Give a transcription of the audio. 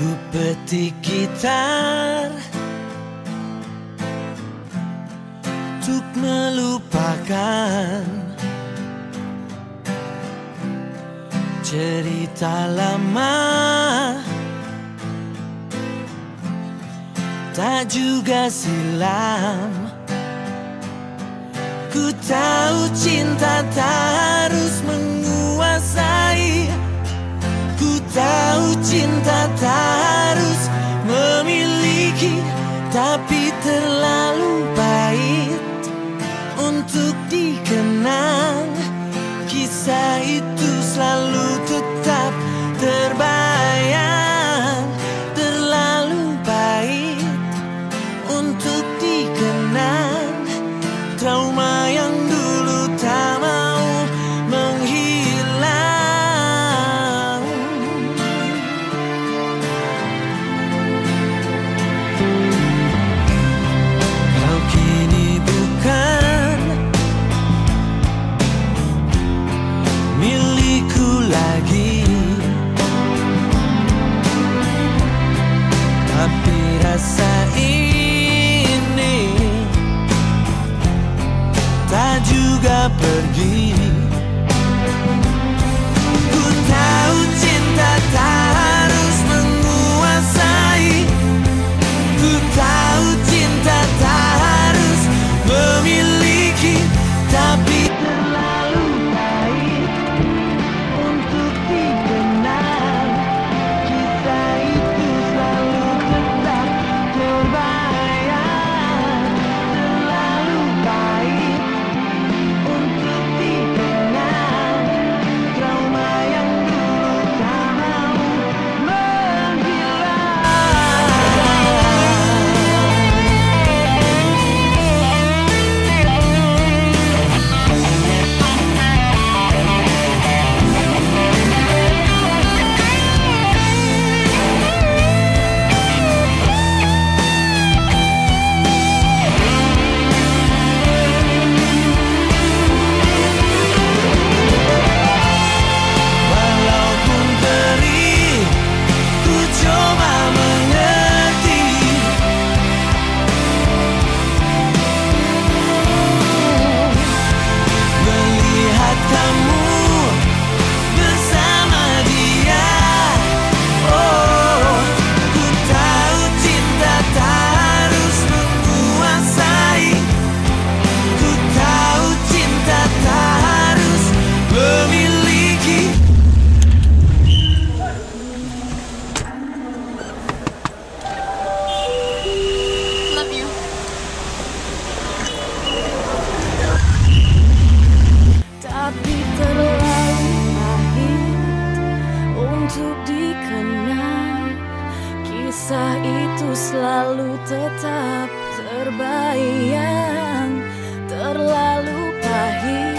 Ku petik gitar Untuk melupakan Cerita lama. Tak juga silam. Ku tahu cinta lagi tapi terlalu pahit untuk dikenang. Kisah itu selalu tetap terbayang Terlalu pahit untuk dikenang. Trauma perdi. kisah itu selalu tetap terbayang terlalu pahit.